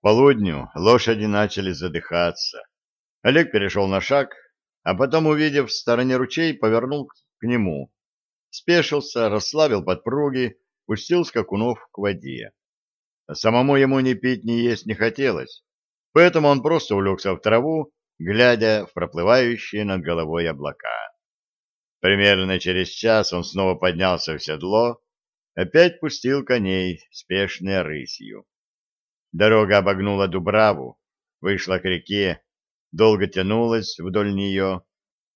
полудню лошади начали задыхаться. Олег перешел на шаг, а потом, увидев в стороне ручей, повернул к нему. Спешился, расслабил подпруги, пустил скакунов к воде. Самому ему ни пить, ни есть не хотелось, поэтому он просто улегся в траву, глядя в проплывающие над головой облака. Примерно через час он снова поднялся в седло, опять пустил коней спешной рысью. Дорога обогнула Дубраву, вышла к реке, долго тянулась вдоль нее,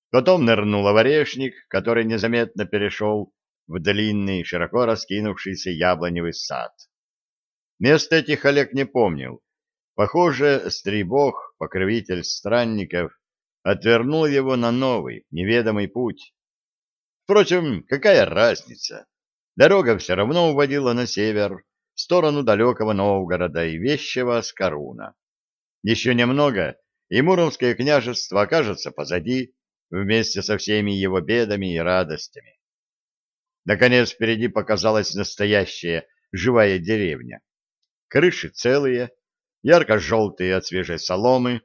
потом нырнула в орешник, который незаметно перешел в длинный, широко раскинувшийся яблоневый сад. Мест этих Олег не помнил. Похоже, Стрибог, покровитель странников, отвернул его на новый, неведомый путь. Впрочем, какая разница? Дорога все равно уводила на север, в сторону далекого Новгорода и вещего Скоруна. Еще немного, и Муромское княжество окажется позади, вместе со всеми его бедами и радостями. Наконец впереди показалась настоящая живая деревня. Крыши целые, ярко-желтые от свежей соломы,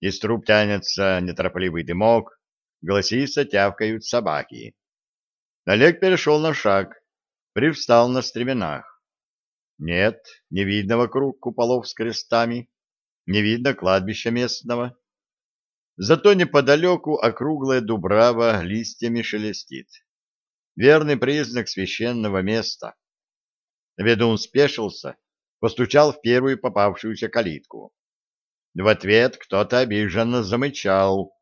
из труб тянется неторопливый дымок, голосисто тявкают собаки. Олег перешел на шаг, привстал на стременах. Нет, не видно вокруг куполов с крестами, не видно кладбища местного. Зато неподалеку округлая дубрава листьями шелестит верный признак священного места. Ведун спешился, постучал в первую попавшуюся калитку. В ответ кто-то обиженно замычал.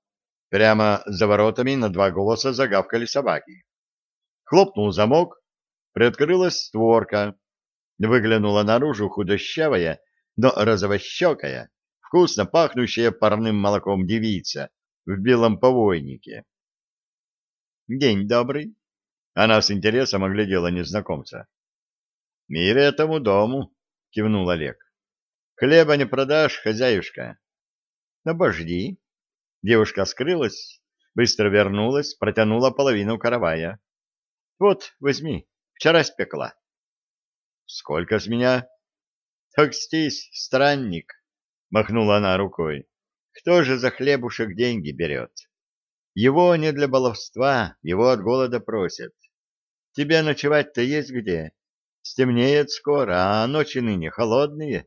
Прямо за воротами на два голоса загавкали собаки. Хлопнул замок, приоткрылась створка. Выглянула наружу худощавая, но розовощекая, вкусно пахнущая парным молоком девица в белом повойнике. — День добрый, она с интересом оглядела незнакомца. — Мир этому дому, — кивнул Олег. — Хлеба не продашь, хозяюшка. — Обожди. Девушка скрылась, быстро вернулась, протянула половину каравая. — Вот, возьми, вчера спекла. — Сколько с меня? — Окстись, странник, — махнула она рукой. — Кто же за хлебушек деньги берет? Его не для баловства, его от голода просят. Тебе ночевать-то есть где? Стемнеет скоро, а ночи ныне холодные.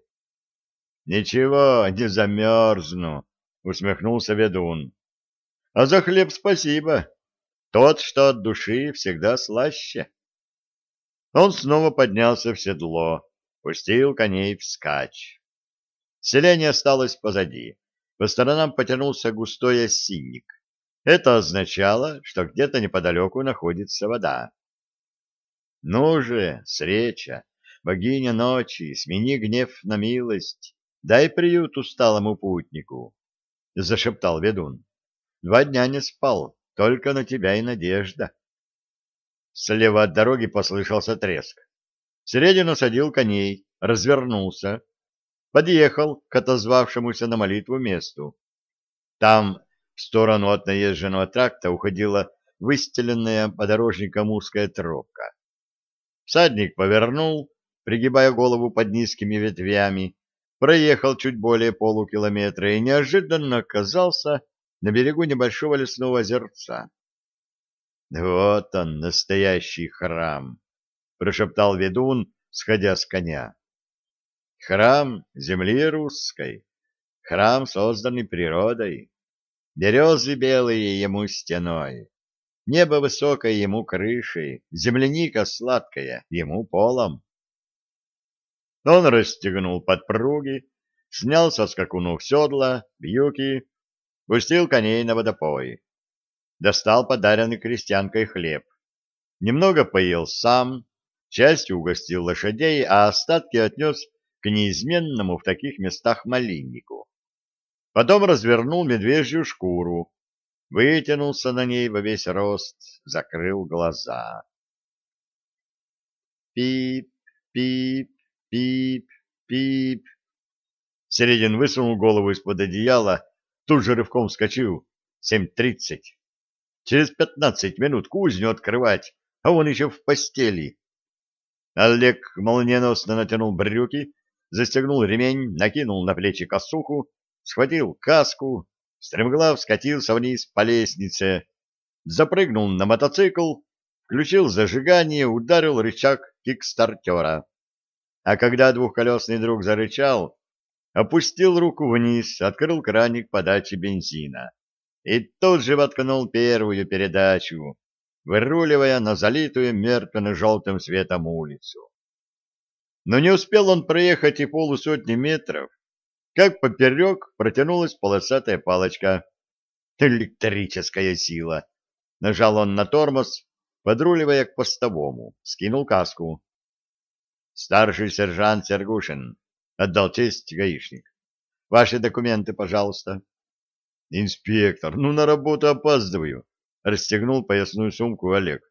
— Ничего, не замерзну, — усмехнулся ведун. — А за хлеб спасибо. Тот, что от души, всегда слаще. Он снова поднялся в седло, пустил коней вскачь. Селение осталось позади. По сторонам потянулся густой осинник. Это означало, что где-то неподалеку находится вода. Ну же, среча, богиня ночи, смени гнев на милость, дай приют усталому путнику, — зашептал ведун. Два дня не спал, только на тебя и надежда. Слева от дороги послышался треск. Середину садил коней, развернулся, подъехал к отозвавшемуся на молитву месту. Там в сторону от наезженного тракта уходила выстеленная подорожником узкая тропка. Всадник повернул, пригибая голову под низкими ветвями, проехал чуть более полукилометра и неожиданно оказался на берегу небольшого лесного озерца. «Вот он, настоящий храм!» — прошептал ведун, сходя с коня. «Храм земли русской, храм, созданный природой, березы белые ему стеной, Небо высокое ему крышей, земляника сладкая ему полом. Он расстегнул подпруги, снял со скакунов седла, бьюки, пустил коней на водопой. Достал подаренный крестьянкой хлеб. Немного поел сам, частью угостил лошадей, а остатки отнес к неизменному в таких местах малиннику. Потом развернул медвежью шкуру, вытянулся на ней во весь рост, закрыл глаза. Пип, пип, пип, пип. Середин высунул голову из-под одеяла, тут же рывком вскочил. Семь тридцать. Через пятнадцать минут кузню открывать, а он еще в постели. Олег молниеносно натянул брюки, застегнул ремень, накинул на плечи косуху, схватил каску, стремглав скатился вниз по лестнице, запрыгнул на мотоцикл, включил зажигание, ударил рычаг кикстартера. А когда двухколесный друг зарычал, опустил руку вниз, открыл краник подачи бензина и тут же воткнул первую передачу, выруливая на залитую мертвенно-желтым светом улицу. Но не успел он проехать и полусотни метров, как поперек протянулась полосатая палочка. Электрическая сила. Нажал он на тормоз, подруливая к постовому, скинул каску. Старший сержант Сергушин отдал честь гаишник. Ваши документы, пожалуйста. Инспектор, ну на работу опаздываю. Расстегнул поясную сумку Олег.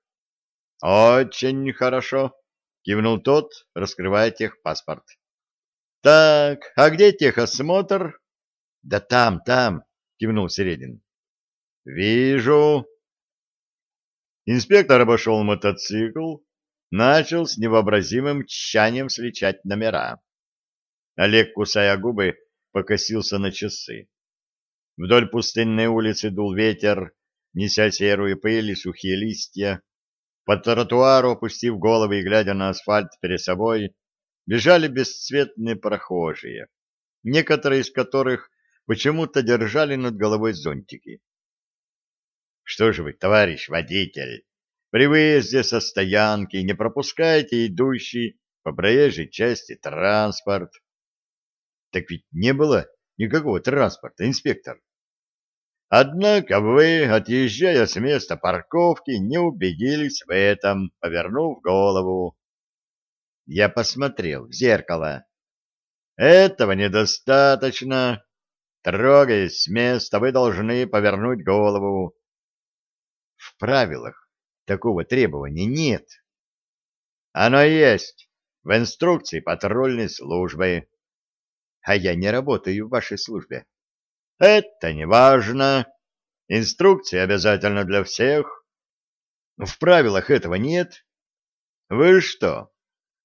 Очень хорошо, кивнул тот, раскрывая техпаспорт. Так, а где техосмотр? Да там, там, кивнул Середин. Вижу. Инспектор обошел мотоцикл, начал с невообразимым тщанием сличать номера. Олег, кусая губы, покосился на часы. Вдоль пустынной улицы дул ветер, неся серую пыль и сухие листья. По тротуару, опустив головы и глядя на асфальт перед собой, бежали бесцветные прохожие, некоторые из которых почему-то держали над головой зонтики. Что же вы, товарищ водитель, при выезде со стоянки не пропускайте идущий по проезжей части транспорт? Так ведь не было никакого транспорта, инспектор. Однако вы, отъезжая с места парковки, не убедились в этом, повернув голову. Я посмотрел в зеркало. Этого недостаточно. Трогаясь с места, вы должны повернуть голову. В правилах такого требования нет. Оно есть в инструкции патрульной службы. А я не работаю в вашей службе. Это не важно. Инструкции обязательно для всех. В правилах этого нет. Вы что,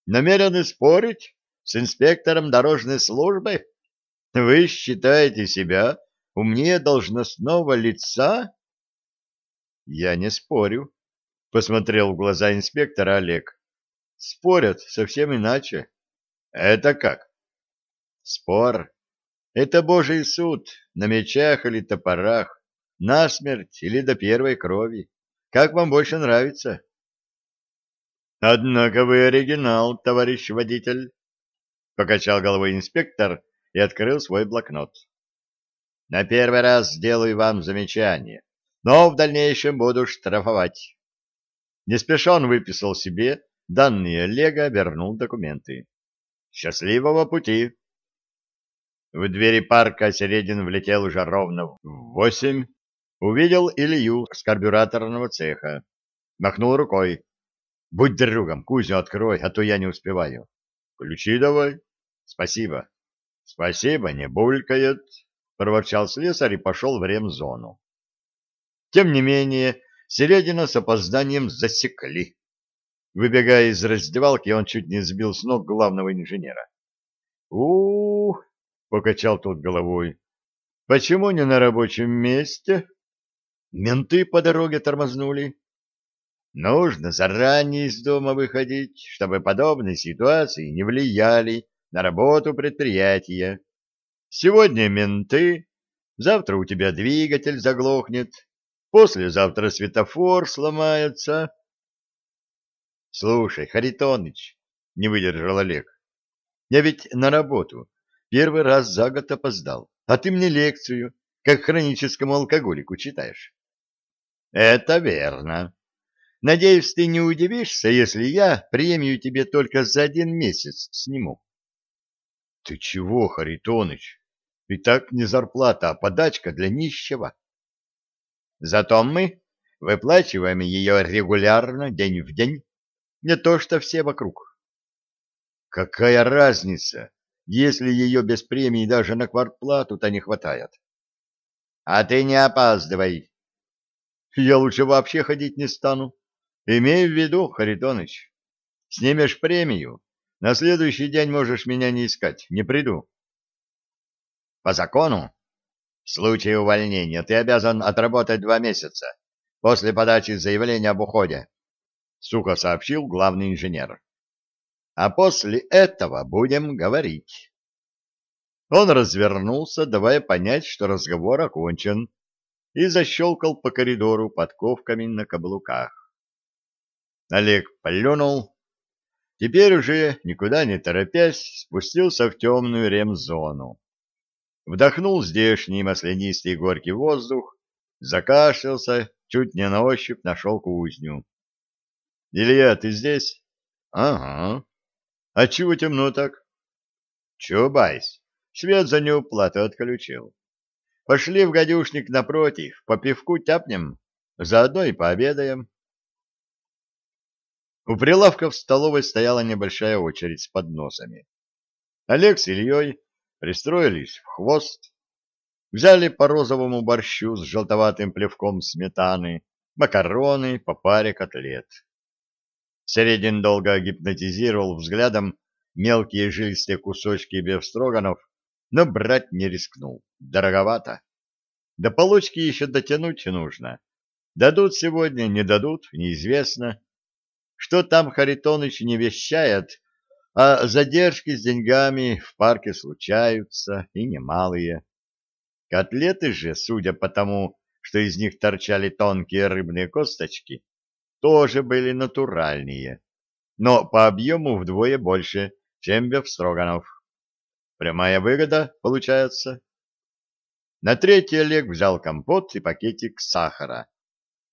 намерены спорить с инспектором дорожной службы? Вы считаете себя умнее должностного лица? Я не спорю, посмотрел в глаза инспектора Олег. Спорят совсем иначе. Это как? Спор — это божий суд на мечах или топорах, насмерть или до первой крови. Как вам больше нравится? Однако вы оригинал, товарищ водитель, покачал головой инспектор и открыл свой блокнот. На первый раз сделаю вам замечание но в дальнейшем буду штрафовать. Не спеша он выписал себе данные Олега, вернул документы. Счастливого пути! В двери парка Середин влетел уже ровно в восемь. Увидел Илью с карбюраторного цеха. Махнул рукой. «Будь другом, кузню открой, а то я не успеваю». «Ключи давай». «Спасибо». «Спасибо, не булькает», — проворчал слесарь и пошел в ремзону. Тем не менее, Середина с опозданием засекли. Выбегая из раздевалки, он чуть не сбил с ног главного инженера. у, -у, -у покачал тот головой. «Почему не на рабочем месте?» «Менты по дороге тормознули». «Нужно заранее из дома выходить, чтобы подобные ситуации не влияли на работу предприятия. Сегодня менты, завтра у тебя двигатель заглохнет, Послезавтра светофор сломается. — Слушай, Харитоныч, — не выдержал Олег, — я ведь на работу первый раз за год опоздал, а ты мне лекцию, как хроническому алкоголику, читаешь. — Это верно. Надеюсь, ты не удивишься, если я премию тебе только за один месяц сниму. — Ты чего, Харитоныч? И так не зарплата, а подачка для нищего. Зато мы выплачиваем ее регулярно, день в день, не то что все вокруг. Какая разница, если ее без премии даже на квартплату-то не хватает? А ты не опаздывай. Я лучше вообще ходить не стану. Имей в виду, Харитоныч, снимешь премию, На следующий день можешь меня не искать, не приду. По закону, в случае увольнения ты обязан отработать два месяца после подачи заявления об уходе, сухо сообщил главный инженер. А после этого будем говорить. Он развернулся, давая понять, что разговор окончен, и защелкал по коридору подковками на каблуках. Олег плюнул, теперь уже, никуда не торопясь, спустился в темную ремзону. Вдохнул здешний маслянистый горький воздух, закашлялся, чуть не на ощупь нашел кузню. — Илья, ты здесь? — Ага. — А чего темно так? — Чубайс, свет за неуплату отключил. Пошли в гадюшник напротив, по пивку тяпнем, заодно и пообедаем. У прилавка в столовой стояла небольшая очередь с подносами. Олег с Ильей пристроились в хвост, взяли по розовому борщу с желтоватым плевком сметаны, макароны по паре котлет. Середин долго гипнотизировал взглядом мелкие жилистые кусочки бефстроганов, но брать не рискнул. Дороговато. До получки еще дотянуть нужно. Дадут сегодня, не дадут, неизвестно. Что там Харитоныч не вещает, а задержки с деньгами в парке случаются, и немалые. Котлеты же, судя по тому, что из них торчали тонкие рыбные косточки, тоже были натуральные, но по объему вдвое больше, чем Бефстроганов. Прямая выгода, получается. На третий Олег взял компот и пакетик сахара.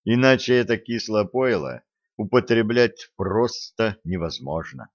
Иначе это кислое пойло употреблять просто невозможно.